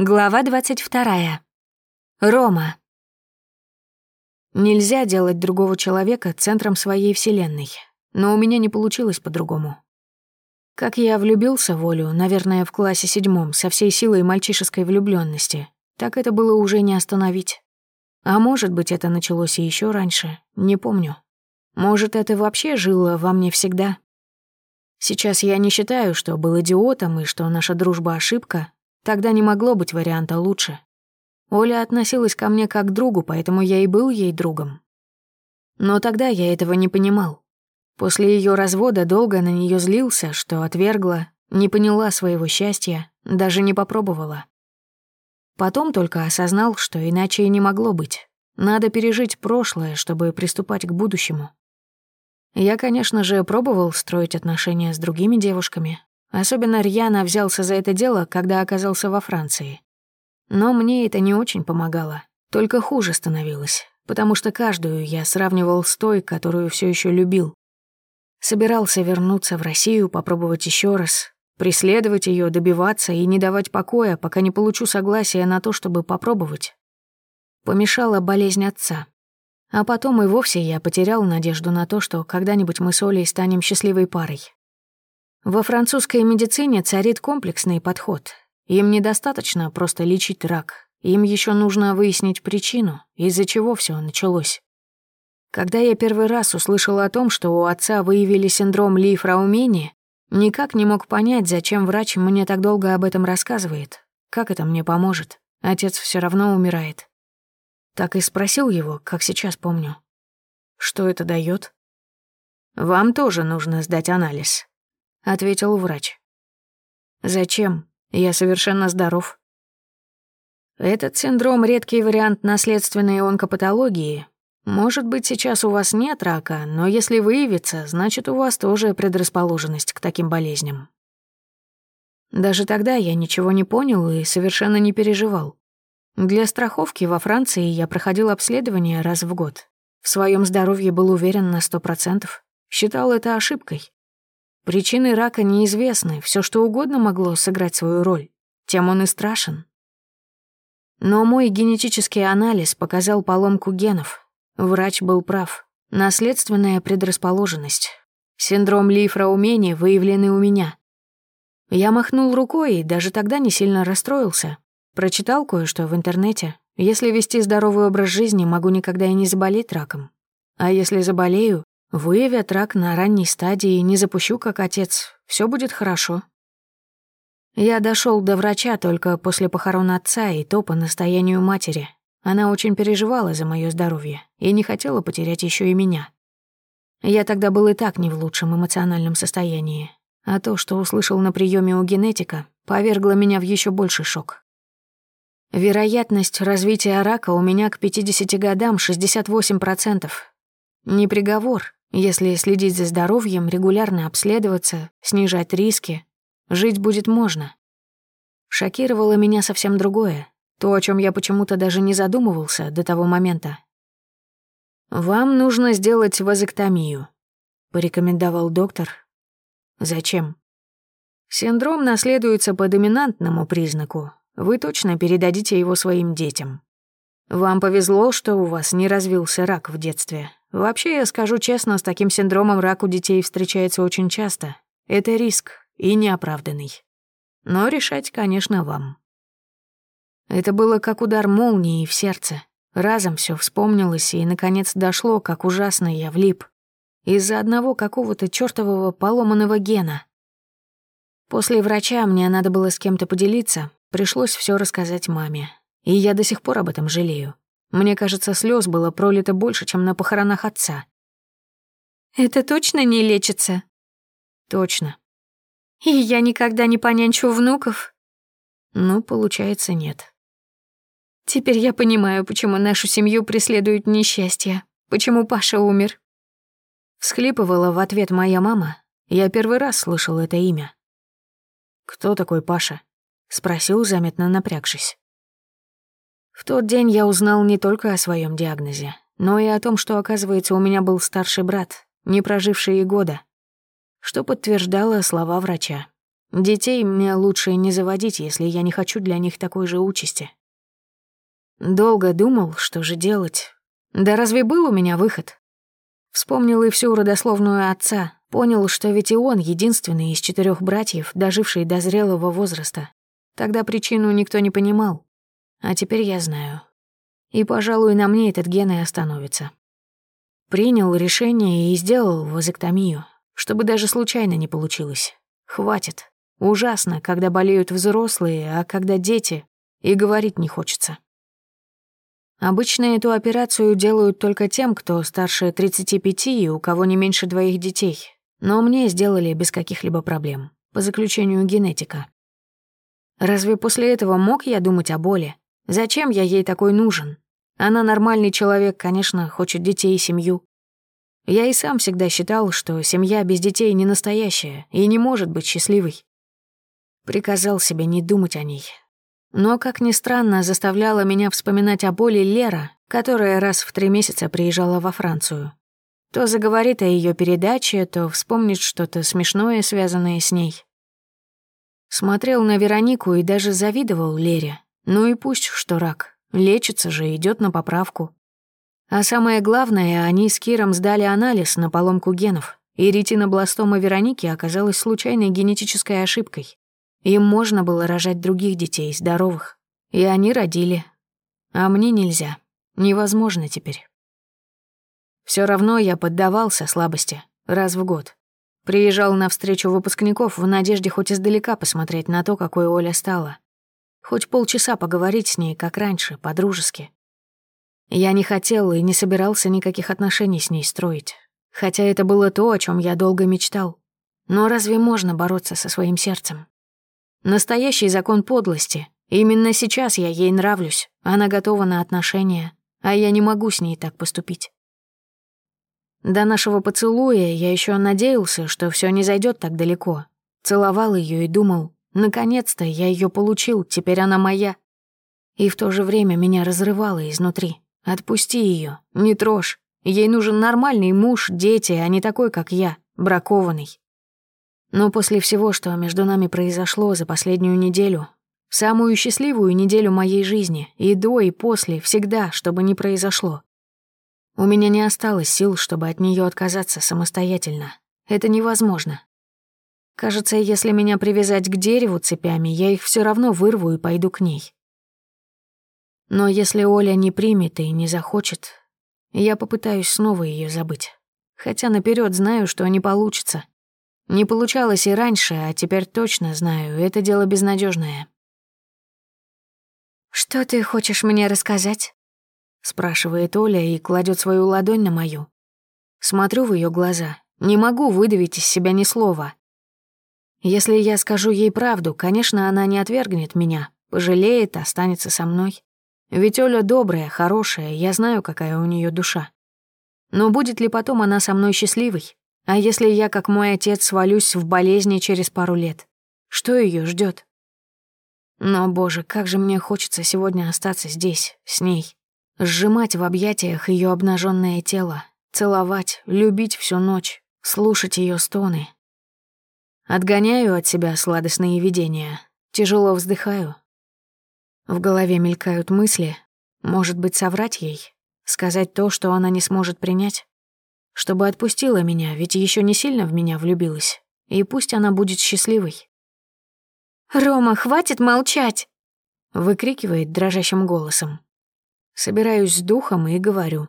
Глава 22. Рома. Нельзя делать другого человека центром своей вселенной, но у меня не получилось по-другому. Как я влюбился в Олю, наверное, в классе седьмом, со всей силой мальчишеской влюбленности, так это было уже не остановить. А может быть, это началось и еще раньше, не помню. Может, это вообще жило во мне всегда. Сейчас я не считаю, что был идиотом и что наша дружба — ошибка, Тогда не могло быть варианта лучше. Оля относилась ко мне как к другу, поэтому я и был ей другом. Но тогда я этого не понимал. После ее развода долго на нее злился, что отвергла, не поняла своего счастья, даже не попробовала. Потом только осознал, что иначе и не могло быть. Надо пережить прошлое, чтобы приступать к будущему. Я, конечно же, пробовал строить отношения с другими девушками, Особенно рьяно взялся за это дело, когда оказался во Франции. Но мне это не очень помогало, только хуже становилось, потому что каждую я сравнивал с той, которую все еще любил. Собирался вернуться в Россию, попробовать еще раз, преследовать ее, добиваться и не давать покоя, пока не получу согласия на то, чтобы попробовать. Помешала болезнь отца. А потом и вовсе я потерял надежду на то, что когда-нибудь мы с Олей станем счастливой парой. Во французской медицине царит комплексный подход. Им недостаточно просто лечить рак. Им еще нужно выяснить причину, из-за чего все началось. Когда я первый раз услышал о том, что у отца выявили синдром Ли Фраумени, никак не мог понять, зачем врач мне так долго об этом рассказывает. Как это мне поможет? Отец все равно умирает. Так и спросил его, как сейчас помню. Что это дает? Вам тоже нужно сдать анализ ответил врач. Зачем? Я совершенно здоров. Этот синдром — редкий вариант наследственной онкопатологии. Может быть, сейчас у вас нет рака, но если выявится, значит, у вас тоже предрасположенность к таким болезням. Даже тогда я ничего не понял и совершенно не переживал. Для страховки во Франции я проходил обследование раз в год. В своем здоровье был уверен на сто процентов. Считал это ошибкой. Причины рака неизвестны, все что угодно могло сыграть свою роль, тем он и страшен. Но мой генетический анализ показал поломку генов. Врач был прав. Наследственная предрасположенность. Синдром Ли-Фраумени выявлены у меня. Я махнул рукой и даже тогда не сильно расстроился. Прочитал кое-что в интернете. Если вести здоровый образ жизни, могу никогда и не заболеть раком. А если заболею, Выявят рак на ранней стадии, не запущу, как отец. Все будет хорошо. Я дошел до врача только после похорон отца и то по настоянию матери. Она очень переживала за мое здоровье и не хотела потерять еще и меня. Я тогда был и так не в лучшем эмоциональном состоянии, а то, что услышал на приеме у генетика, повергло меня в еще больший шок. Вероятность развития рака у меня к 50 годам 68%. Не приговор, если следить за здоровьем, регулярно обследоваться, снижать риски, жить будет можно. Шокировало меня совсем другое, то, о чем я почему-то даже не задумывался до того момента. «Вам нужно сделать вазоктомию», — порекомендовал доктор. «Зачем?» «Синдром наследуется по доминантному признаку. Вы точно передадите его своим детям. Вам повезло, что у вас не развился рак в детстве, Вообще, я скажу честно, с таким синдромом рак у детей встречается очень часто. Это риск и неоправданный. Но решать, конечно, вам. Это было как удар молнии в сердце. Разом все вспомнилось, и, наконец, дошло, как ужасно я влип. Из-за одного какого-то чертового поломанного гена. После врача мне надо было с кем-то поделиться, пришлось все рассказать маме. И я до сих пор об этом жалею. Мне кажется, слез было пролито больше, чем на похоронах отца. «Это точно не лечится?» «Точно». «И я никогда не понянчу внуков?» «Ну, получается, нет». «Теперь я понимаю, почему нашу семью преследуют несчастье, почему Паша умер». Всхлипывала в ответ моя мама. Я первый раз слышал это имя. «Кто такой Паша?» — спросил, заметно напрягшись. В тот день я узнал не только о своем диагнозе, но и о том, что, оказывается, у меня был старший брат, не проживший и года, что подтверждало слова врача. Детей мне лучше не заводить, если я не хочу для них такой же участи. Долго думал, что же делать. Да разве был у меня выход? Вспомнил и всю родословную отца, понял, что ведь и он единственный из четырех братьев, доживший до зрелого возраста. Тогда причину никто не понимал. А теперь я знаю. И, пожалуй, на мне этот ген и остановится. Принял решение и сделал вазоктомию, чтобы даже случайно не получилось. Хватит. Ужасно, когда болеют взрослые, а когда дети, и говорить не хочется. Обычно эту операцию делают только тем, кто старше 35 и у кого не меньше двоих детей. Но мне сделали без каких-либо проблем, по заключению генетика. Разве после этого мог я думать о боли? Зачем я ей такой нужен? Она нормальный человек, конечно, хочет детей и семью. Я и сам всегда считал, что семья без детей не настоящая и не может быть счастливой. Приказал себе не думать о ней. Но, как ни странно, заставляла меня вспоминать о боли Лера, которая раз в три месяца приезжала во Францию. То заговорит о ее передаче, то вспомнит что-то смешное, связанное с ней. Смотрел на Веронику и даже завидовал Лере, ну и пусть, что рак. Лечится же, идет на поправку. А самое главное, они с Киром сдали анализ на поломку генов, и ретинобластома Вероники оказалась случайной генетической ошибкой. Им можно было рожать других детей, здоровых. И они родили. А мне нельзя. Невозможно теперь. Все равно я поддавался слабости раз в год. Приезжал на встречу выпускников в надежде хоть издалека посмотреть на то, какой Оля стала. Хоть полчаса поговорить с ней, как раньше, по-дружески. Я не хотел и не собирался никаких отношений с ней строить. Хотя это было то, о чем я долго мечтал. Но разве можно бороться со своим сердцем? Настоящий закон подлости. Именно сейчас я ей нравлюсь. Она готова на отношения, а я не могу с ней так поступить. До нашего поцелуя я еще надеялся, что все не зайдет так далеко. Целовал ее и думал, Наконец-то я ее получил, теперь она моя. И в то же время меня разрывало изнутри. Отпусти ее, не трожь. Ей нужен нормальный муж, дети, а не такой, как я, бракованный. Но после всего, что между нами произошло за последнюю неделю, самую счастливую неделю моей жизни, и до, и после, всегда, чтобы не произошло, у меня не осталось сил, чтобы от нее отказаться самостоятельно. Это невозможно. Кажется, если меня привязать к дереву цепями, я их все равно вырву и пойду к ней. Но если Оля не примет и не захочет, я попытаюсь снова ее забыть. Хотя наперед знаю, что не получится. Не получалось и раньше, а теперь точно знаю, это дело безнадежное. «Что ты хочешь мне рассказать?» — спрашивает Оля и кладет свою ладонь на мою. Смотрю в ее глаза. Не могу выдавить из себя ни слова. Если я скажу ей правду, конечно, она не отвергнет меня, пожалеет, останется со мной. Ведь Оля добрая, хорошая, я знаю, какая у нее душа. Но будет ли потом она со мной счастливой? А если я, как мой отец, свалюсь в болезни через пару лет? Что ее ждет? Но, боже, как же мне хочется сегодня остаться здесь, с ней. Сжимать в объятиях ее обнаженное тело, целовать, любить всю ночь, слушать ее стоны, Отгоняю от себя сладостные видения. Тяжело вздыхаю. В голове мелькают мысли. Может быть, соврать ей? Сказать то, что она не сможет принять? Чтобы отпустила меня, ведь еще не сильно в меня влюбилась. И пусть она будет счастливой. «Рома, хватит молчать!» Выкрикивает дрожащим голосом. Собираюсь с духом и говорю.